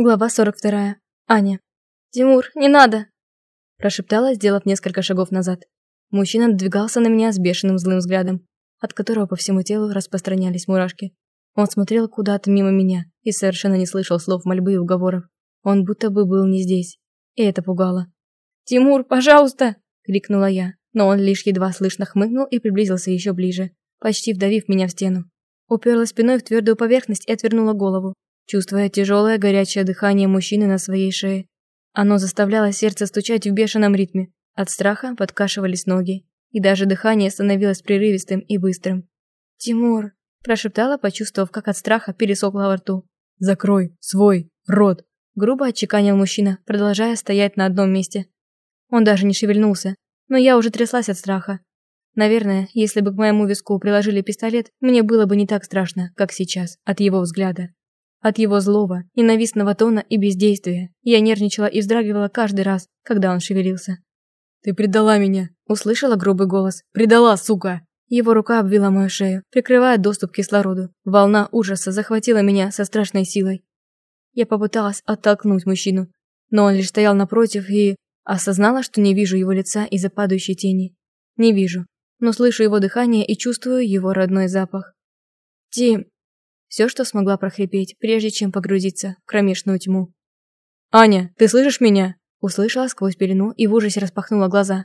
Глава 42. Аня. «Тимур, не надо!» Прошептала, сделав несколько шагов назад. Мужчина надвигался на меня с бешеным злым взглядом, от которого по всему телу распространялись мурашки. Он смотрел куда-то мимо меня и совершенно не слышал слов мольбы и уговоров. Он будто бы был не здесь. И это пугало. «Тимур, пожалуйста!» – крикнула я, но он лишь едва слышно хмыкнул и приблизился еще ближе, почти вдавив меня в стену. Уперлась спиной в твердую поверхность и отвернула голову, чувствуя тяжелое горячее дыхание мужчины на своей шее. Оно заставляло сердце стучать в бешеном ритме. От страха подкашивались ноги, и даже дыхание становилось прерывистым и быстрым. «Тимур!» – прошептала, почувствовав, как от страха пересохло во рту. «Закрой свой рот!» – грубо отчеканил мужчина, продолжая стоять на одном месте. Он даже не шевельнулся, но я уже тряслась от страха. Наверное, если бы к моему виску приложили пистолет, мне было бы не так страшно, как сейчас, от его взгляда. От его злого, ненавистного тона и бездействия я нервничала и вздрагивала каждый раз, когда он шевелился. «Ты предала меня!» – услышала грубый голос. «Предала, сука!» Его рука обвила мою шею, прикрывая доступ к кислороду. Волна ужаса захватила меня со страшной силой. Я попыталась оттолкнуть мужчину, но он лишь стоял напротив и... Осознала, что не вижу его лица из-за падающей тени. Не вижу, но слышу его дыхание и чувствую его родной запах. «Тим, все, что смогла прохрипеть, прежде чем погрузиться в кромешную тьму. «Аня, ты слышишь меня?» Услышала сквозь пелену и в ужасе распахнула глаза.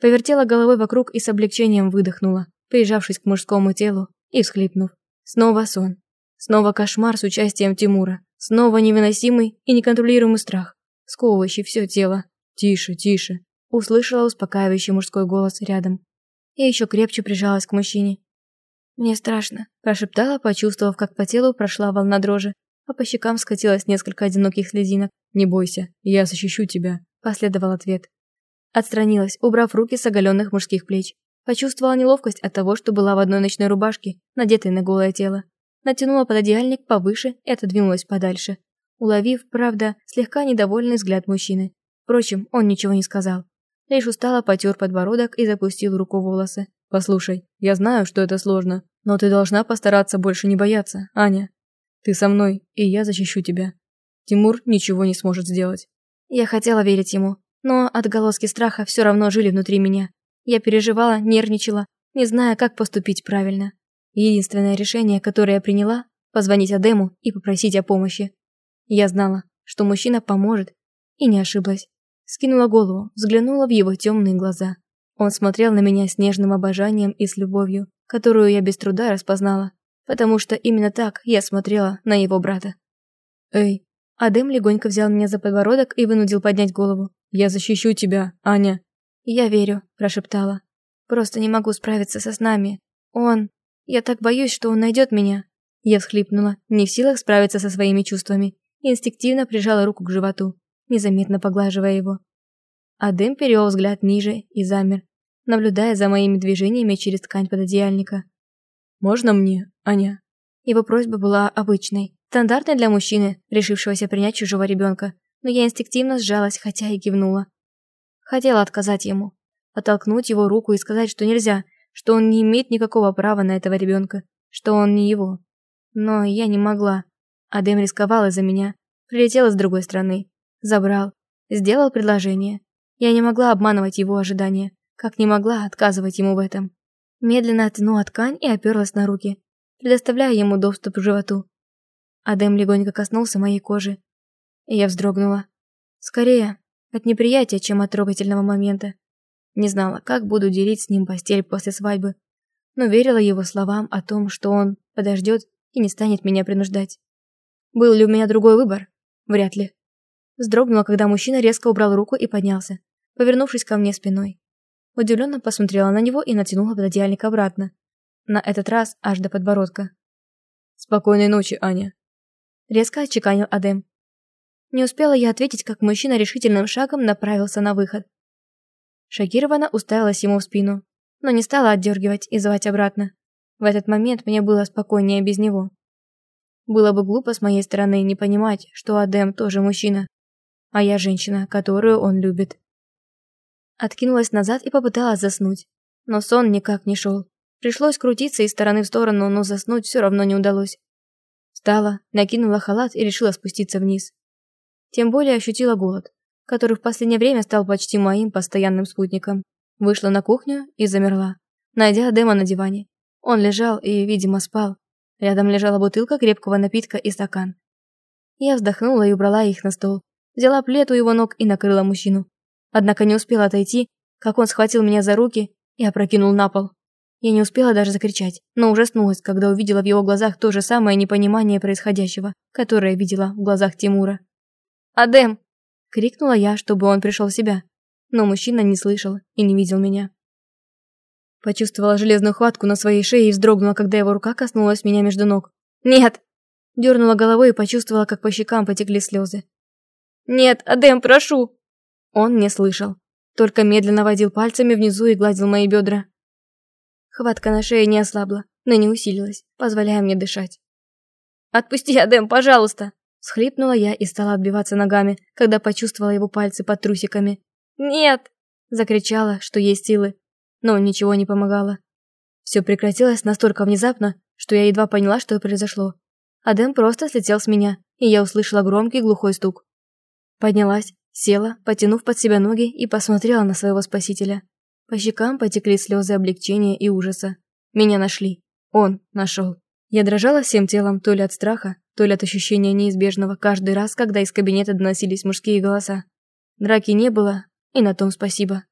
Повертела головой вокруг и с облегчением выдохнула, прижавшись к мужскому телу и всхлипнув. Снова сон. Снова кошмар с участием Тимура. Снова невыносимый и неконтролируемый страх, сковывающий все тело. «Тише, тише!» Услышала успокаивающий мужской голос рядом. И еще крепче прижалась к мужчине, «Мне страшно», – прошептала, почувствовав, как по телу прошла волна дрожи, а по щекам скатилось несколько одиноких слезинок. «Не бойся, я защищу тебя», – последовал ответ. Отстранилась, убрав руки с оголенных мужских плеч. Почувствовала неловкость от того, что была в одной ночной рубашке, надетой на голое тело. Натянула пододеяльник повыше и отодвинулась подальше. Уловив, правда, слегка недовольный взгляд мужчины. Впрочем, он ничего не сказал. Лишь устало потер подбородок и запустил руку волосы. Послушай, я знаю, что это сложно, но ты должна постараться больше не бояться, Аня. Ты со мной, и я защищу тебя. Тимур ничего не сможет сделать. Я хотела верить ему, но отголоски страха все равно жили внутри меня. Я переживала, нервничала, не зная, как поступить правильно. Единственное решение, которое я приняла – позвонить Адему и попросить о помощи. Я знала, что мужчина поможет, и не ошиблась. Скинула голову, взглянула в его темные глаза. Он смотрел на меня с нежным обожанием и с любовью, которую я без труда распознала, потому что именно так я смотрела на его брата. «Эй!» Адем легонько взял меня за подбородок и вынудил поднять голову. «Я защищу тебя, Аня!» «Я верю», – прошептала. «Просто не могу справиться со снами. Он... Я так боюсь, что он найдет меня». Я всхлипнула, не в силах справиться со своими чувствами, инстинктивно прижала руку к животу, незаметно поглаживая его. Адем перевел взгляд ниже и замер, наблюдая за моими движениями через ткань пододеяльника. «Можно мне, Аня?» Его просьба была обычной, стандартной для мужчины, решившегося принять чужого ребенка, но я инстинктивно сжалась, хотя и кивнула. Хотела отказать ему, оттолкнуть его руку и сказать, что нельзя, что он не имеет никакого права на этого ребенка, что он не его. Но я не могла. Адем рисковал из-за меня, прилетел с другой стороны, забрал, сделал предложение. Я не могла обманывать его ожидания как не могла отказывать ему в этом. Медленно оттянула ткань и оперлась на руки, предоставляя ему доступ к животу. Адем легонько коснулся моей кожи, и я вздрогнула. Скорее, от неприятия, чем от трогательного момента. Не знала, как буду делить с ним постель после свадьбы, но верила его словам о том, что он подождет и не станет меня принуждать. Был ли у меня другой выбор? Вряд ли. Вздрогнула, когда мужчина резко убрал руку и поднялся, повернувшись ко мне спиной. Удивленно посмотрела на него и натянула пододеяльник обратно. На этот раз аж до подбородка. «Спокойной ночи, Аня!» Резко отчеканил Адем. Не успела я ответить, как мужчина решительным шагом направился на выход. Шокированно уставилась ему в спину, но не стала отдергивать и звать обратно. В этот момент мне было спокойнее без него. Было бы глупо с моей стороны не понимать, что Адем тоже мужчина, а я женщина, которую он любит. Откинулась назад и попыталась заснуть. Но сон никак не шел. Пришлось крутиться из стороны в сторону, но заснуть все равно не удалось. Встала, накинула халат и решила спуститься вниз. Тем более ощутила голод, который в последнее время стал почти моим постоянным спутником. Вышла на кухню и замерла, найдя Дэма на диване. Он лежал и, видимо, спал. Рядом лежала бутылка крепкого напитка и стакан. Я вздохнула и убрала их на стол. Взяла плед у его ног и накрыла мужчину. Однако не успела отойти, как он схватил меня за руки и опрокинул на пол. Я не успела даже закричать, но ужаснулась, когда увидела в его глазах то же самое непонимание происходящего, которое видела в глазах Тимура. «Адем!» – крикнула я, чтобы он пришел в себя. Но мужчина не слышал и не видел меня. Почувствовала железную хватку на своей шее и вздрогнула, когда его рука коснулась меня между ног. «Нет!» Дернула головой и почувствовала, как по щекам потекли слезы. «Нет, Адем, прошу!» Он не слышал, только медленно водил пальцами внизу и гладил мои бедра. Хватка на шее не ослабла, но не усилилась, позволяя мне дышать. «Отпусти, Адем, пожалуйста!» Схлипнула я и стала отбиваться ногами, когда почувствовала его пальцы под трусиками. «Нет!» Закричала, что есть силы, но ничего не помогало. Все прекратилось настолько внезапно, что я едва поняла, что произошло. Адем просто слетел с меня, и я услышала громкий глухой стук. Поднялась, села, потянув под себя ноги и посмотрела на своего спасителя. По щекам потекли слезы облегчения и ужаса. Меня нашли. Он нашел. Я дрожала всем телом то ли от страха, то ли от ощущения неизбежного каждый раз, когда из кабинета доносились мужские голоса. Драки не было, и на том спасибо.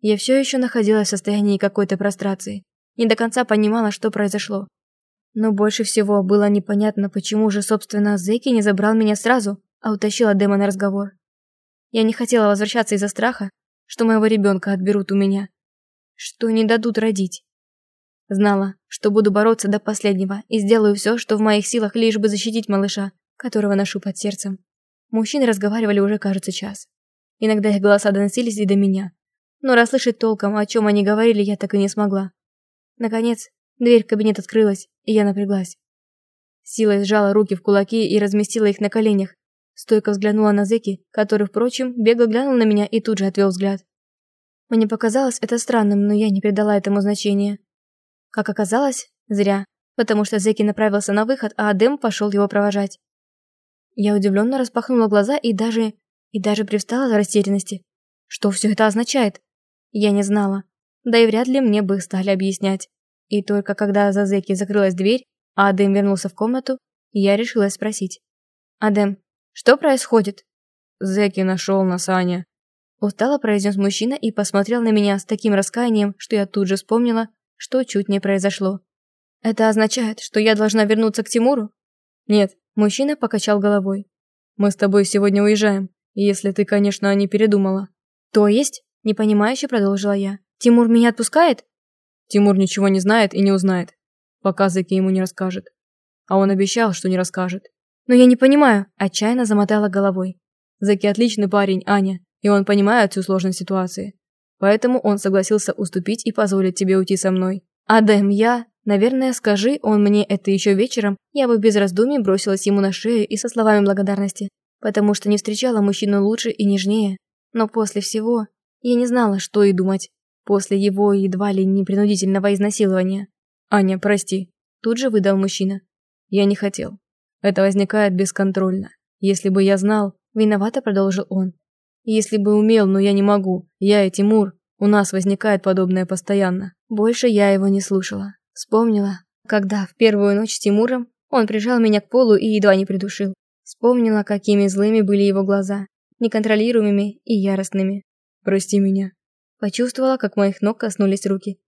Я все еще находилась в состоянии какой-то прострации. Не до конца понимала, что произошло. Но больше всего было непонятно, почему же, собственно, Зеки не забрал меня сразу, а утащил Адема на разговор. Я не хотела возвращаться из-за страха, что моего ребенка отберут у меня, что не дадут родить. Знала, что буду бороться до последнего и сделаю все, что в моих силах, лишь бы защитить малыша, которого ношу под сердцем. Мужчины разговаривали уже, кажется, час. Иногда их голоса доносились и до меня. Но расслышать толком, о чем они говорили, я так и не смогла. Наконец, дверь в кабинет открылась, и я напряглась. Силой сжала руки в кулаки и разместила их на коленях, Стойко взглянула на Зеки, который, впрочем, бегло глянул на меня и тут же отвел взгляд. Мне показалось это странным, но я не придала этому значения. Как оказалось, зря, потому что Зеки направился на выход, а Адем пошел его провожать. Я удивленно распахнула глаза и даже... и даже привстала в растерянности. Что все это означает? Я не знала. Да и вряд ли мне бы стали объяснять. И только когда за Зеки закрылась дверь, а Адем вернулся в комнату, я решила спросить. «Адем, что происходит? Зеки нашел нас, Аня. Устало произнес мужчина и посмотрел на меня с таким раскаянием, что я тут же вспомнила, что чуть не произошло. Это означает, что я должна вернуться к Тимуру? Нет, мужчина покачал головой. Мы с тобой сегодня уезжаем, если ты, конечно, не передумала. То есть? Непонимающе продолжила я. Тимур меня отпускает? Тимур ничего не знает и не узнает, пока Зеки ему не расскажет. А он обещал, что не расскажет. «Но я не понимаю», – отчаянно замотала головой. Заки отличный парень, Аня, и он понимает всю сложность ситуации. Поэтому он согласился уступить и позволить тебе уйти со мной. А Дэм, я... Наверное, скажи он мне это еще вечером, я бы без раздумий бросилась ему на шею и со словами благодарности, потому что не встречала мужчину лучше и нежнее. Но после всего я не знала, что и думать. После его едва ли не принудительного изнасилования. «Аня, прости», тут же выдал мужчина. «Я не хотел. Это возникает бесконтрольно. Если бы я знал, виновато продолжил он. Если бы умел, но я не могу. Я и Тимур, у нас возникает подобное постоянно. Больше я его не слушала. Вспомнила, когда в первую ночь с Тимуром он прижал меня к полу и едва не придушил. Вспомнила, какими злыми были его глаза, неконтролируемыми и яростными. «Прости меня». Почувствовала, как моих ног коснулись руки.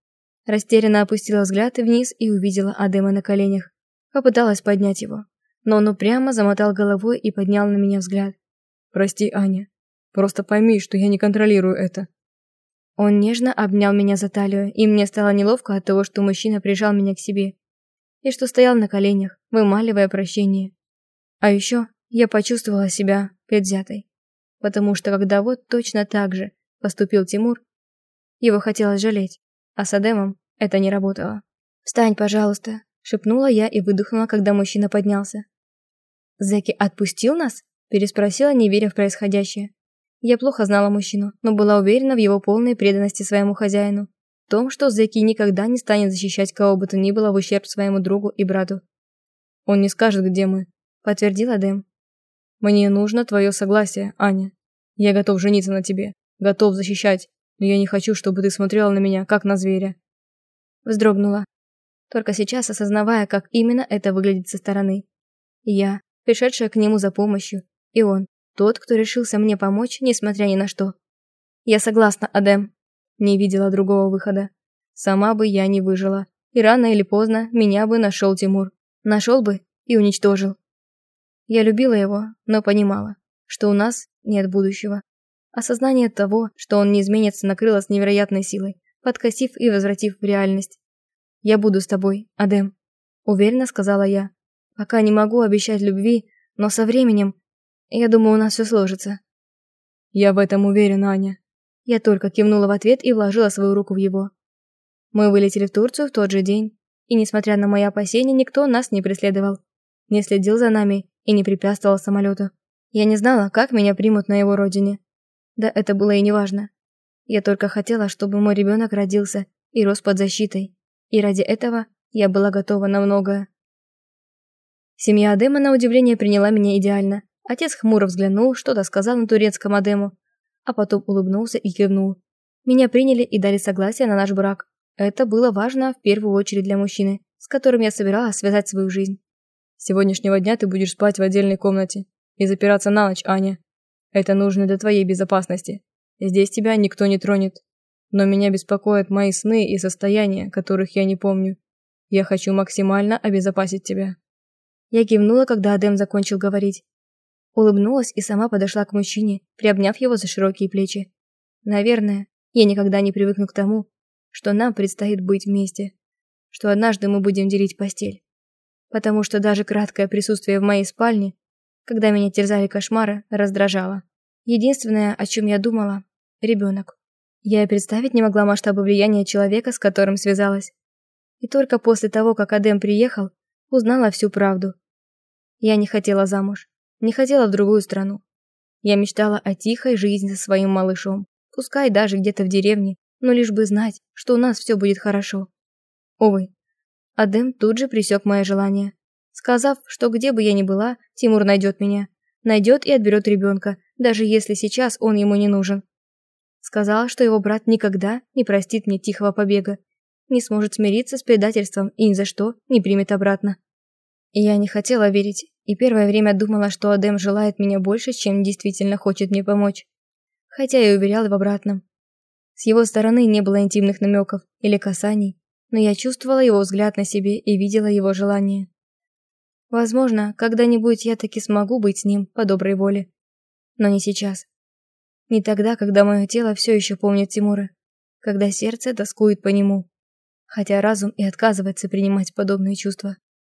Растерянно опустила взгляд вниз и увидела Адема на коленях. Попыталась поднять его, но он упрямо замотал головой и поднял на меня взгляд. «Прости, Аня. Просто пойми, что я не контролирую это». Он нежно обнял меня за талию, и мне стало неловко от того, что мужчина прижал меня к себе, и что стоял на коленях, вымаливая прощение. А еще я почувствовала себя предвзятой, потому что когда вот точно так же поступил Тимур, его хотелось жалеть, а с Адемом это не работало. «Встань, пожалуйста», — шепнула я и выдохнула, когда мужчина поднялся. «Зэки отпустил нас?» – переспросила, не веря в происходящее. Я плохо знала мужчину, но была уверена в его полной преданности своему хозяину. В том, что Зэки никогда не станет защищать кого бы то ни было в ущерб своему другу и брату. «Он не скажет, где мы», – подтвердила Дэм. Мне нужно твое согласие, Аня. Я готов жениться на тебе, готов защищать, но я не хочу, чтобы ты смотрела на меня, как на зверя. Вздрогнула, только сейчас осознавая, как именно это выглядит со стороны. Я, пришедшая к нему за помощью, и он, тот, кто решился мне помочь, несмотря ни на что. Я согласна, Адем. Не видела другого выхода. Сама бы я не выжила, и рано или поздно меня бы нашел Тимур. Нашел бы и уничтожил. Я любила его, но понимала, что у нас нет будущего. Осознание того, что он не изменится, накрыло с невероятной силой, подкосив и возвратив в реальность. «Я буду с тобой, Адем», — уверенно сказала я. «Пока не могу обещать любви, но со временем, я думаю, у нас все сложится». «Я в этом уверена, Аня». Я только кивнула в ответ и вложила свою руку в его. Мы вылетели в Турцию в тот же день, и, несмотря на мои опасения, никто нас не преследовал, не следил за нами и не препятствовал самолету. Я не знала, как меня примут на его родине. Да это было и не важно. Я только хотела, чтобы мой ребенок родился и рос под защитой. И ради этого я была готова на многое. Семья Адема, на удивление, приняла меня идеально. Отец хмуро взглянул, что-то сказал на турецком Адему, а потом улыбнулся и кивнул. Меня приняли и дали согласие на наш брак. Это было важно в первую очередь для мужчины, с которым я собиралась связать свою жизнь. С сегодняшнего дня ты будешь спать в отдельной комнате и запираться на ночь, Аня. Это нужно для твоей безопасности. Здесь тебя никто не тронет. Но меня беспокоят мои сны и состояния, которых я не помню. Я хочу максимально обезопасить тебя. Я кивнула, когда Адем закончил говорить. Улыбнулась и сама подошла к мужчине, приобняв его за широкие плечи. Наверное, я никогда не привыкну к тому, что нам предстоит быть вместе, что однажды мы будем делить постель. Потому что даже краткое присутствие в моей спальне, когда меня терзали кошмары, раздражало. Единственное, о чем я думала – ребенок. Я и представить не могла масштаба влияния человека, с которым связалась. И только после того, как Адем приехал, узнала всю правду. Я не хотела замуж, не хотела в другую страну. Я мечтала о тихой жизни со своим малышом, пускай даже где-то в деревне, но лишь бы знать, что у нас все будет хорошо. Увы, Адем тут же пресек мое желание, сказав, что где бы я ни была, Тимур найдет меня, найдет и отберет ребенка, даже если сейчас он ему не нужен. Сказал, что его брат никогда не простит мне тихого побега, не сможет смириться с предательством и ни за что не примет обратно. Я не хотела верить, и первое время думала, что Адем желает меня больше, чем действительно хочет мне помочь. Хотя и уверял в обратном. С его стороны не было интимных намеков или касаний, но я чувствовала его взгляд на себе и видела его желание. Возможно, когда-нибудь я таки смогу быть с ним по доброй воле. Но не сейчас. Не тогда, когда мое тело все еще помнит Тимура, когда сердце тоскует по нему, хотя разум и отказывается принимать подобные чувства.